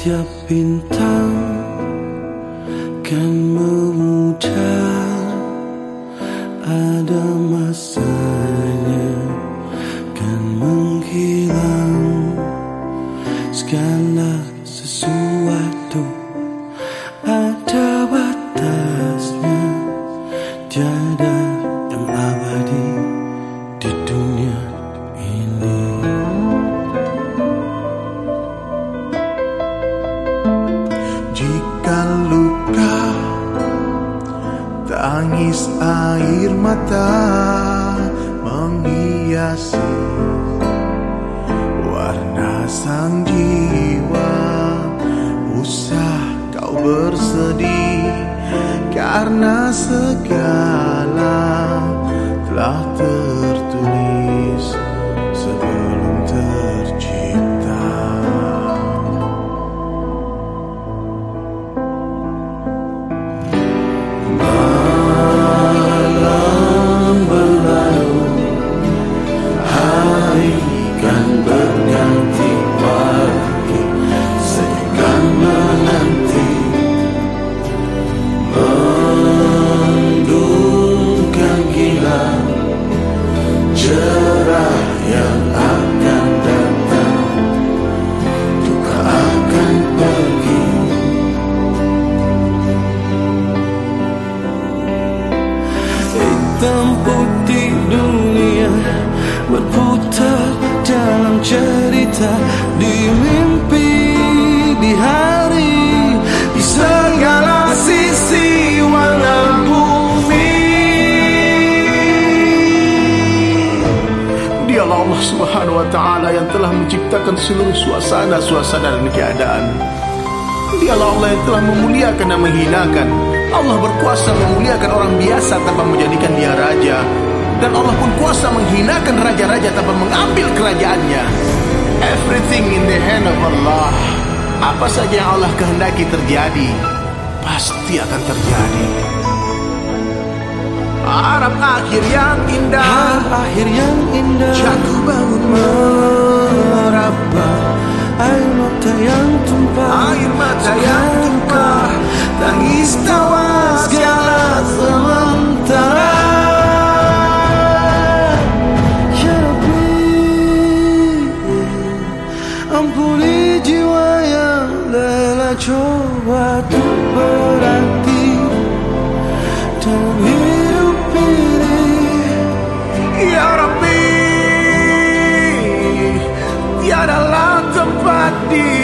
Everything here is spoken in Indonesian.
Setiap bintang kan memudar Ada masanya Tangis air mata Menghiasi Warna sang jiwa. Usah kau bersedih Karena segala Telah tertulis Hitam putih dunia Berputar dalam cerita Di mimpi, di hari Di segala sisi warna bumi Dialah Allah Subhanahu wa taala yang telah menciptakan seluruh suasana-suasana dan keadaan. Dialah Allah yang telah memuliakan dan menghinakan. Allah berkuasa memuliakan orang biasa tanpa menjadikan dia raja. Dan Allah pun kuasa menghinakan raja-raja tanpa mengambil kerajaannya. Everything in the hand of Allah. Apa saja yang Allah kehendaki terjadi, pasti akan terjadi. Harap akhir yang indah. Har akhir yang indah bangun coba untuk berhenti Dan hidup ini Ya Rabbi Tiadalah tempat diri